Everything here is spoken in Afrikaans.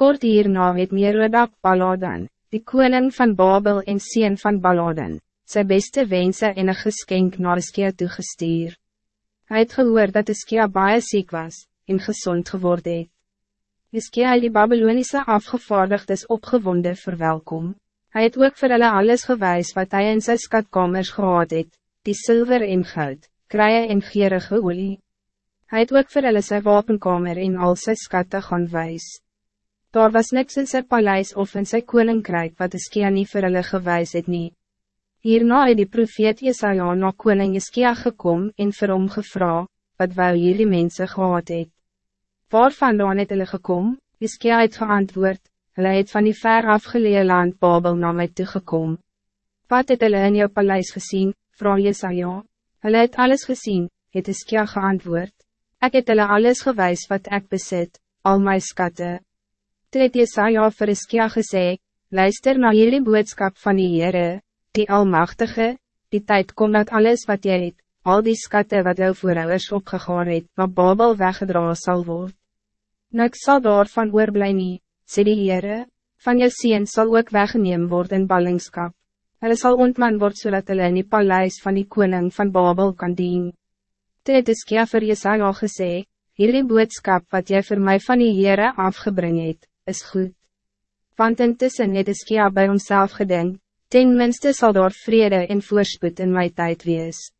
Kort hierna het Merodak Baladan, die koning van Babel en sien van Baladan, zijn beste wensen en een geschenk naar Iskia toegestuur. Hij het gehoor dat Iskia baie ziek was, en gezond geworden het. Iskia die Babylonische afgevaardigdes opgewonden verwelkom. Hij het ook vir hulle alles gewijs wat hij in sy skatkamers gehad het, die zilver en goud, kraaie en gierige olie. Hij het ook vir hulle sy wapenkamer en al sy skatte gaan wijs. Daar was niks in sy paleis of in sy koninkrijk wat Iskia nie vir hulle gewys het nie. Hierna het die profeet Jesaja na koning Iskia gekom en vir hom gevra, wat wou hierdie mense gehad het. Waarvan dan het hulle gekom? Iskia het geantwoord, hulle het van die ver afgeleë land Babel na my toegekom. Wat het hulle in jou paleis gezien? vraag Jesaja. Hulle het alles gezien, het Iskia geantwoord. Ik het hulle alles gewys wat ik bezit, al my skatte. Toe het Jesaja vir Iskia gesê, luister na hierdie boodskap van die Heere, die Almachtige, die tijd komt dat alles wat jy het, al die skatte wat jou voorouders opgegaan het, wat Babel weggedra sal word. Niks sal daarvan oorblij nie, sê die Heere, van jou sien sal ook weggeneem worden in ballingskap. Hulle sal ontman word zodat hulle in die paleis van die koning van Babel kan dien. Toe het Iskia vir Jesaja gesê, hierdie boodskap wat jy voor mij van die Heere afgebring het, is goed. Want intussen het Iskia by homself gedenkt, Ten minste zal daar vrede en voorspoed in mijn tijd wees.